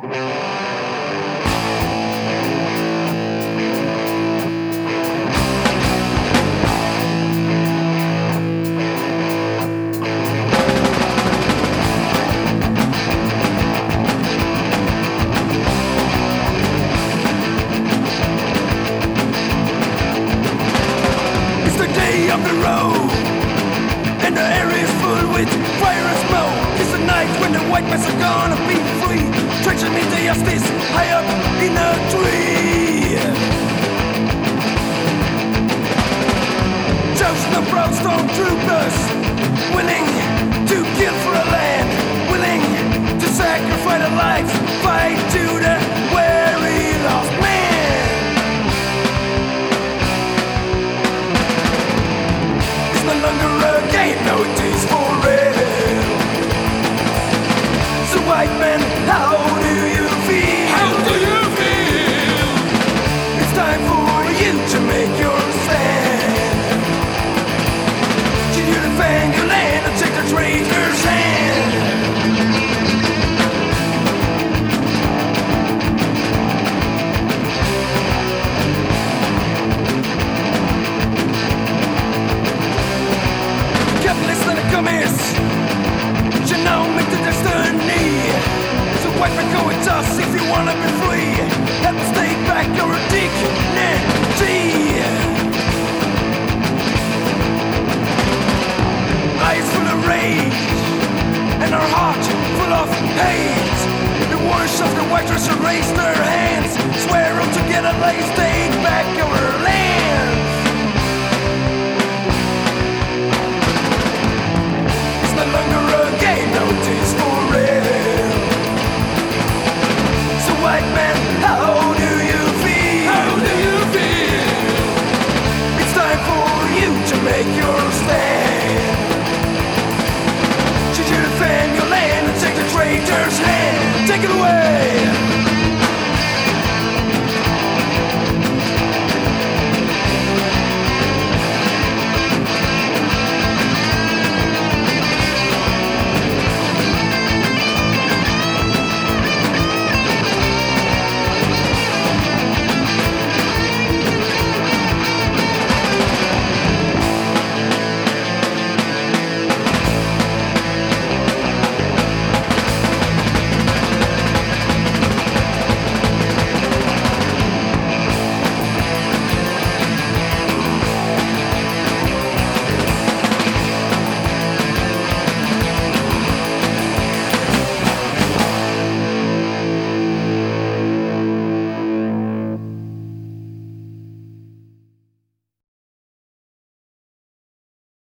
It's the day of the road, and the air is full with fire and smoke. It's the night when the white men are gonna be trenching me the justice high up in a tree. Chosen the brown stone troopers, willing to kill for a land, willing to sacrifice their lives, fight to the weary lost man. It's no longer a game, no back to go with us if you wanna be free. Have to stay back, you're a dick, dignity. Eyes full of rage, and our heart full of hate. The warriors of the white dress raise their hands, swear all together, lay stay.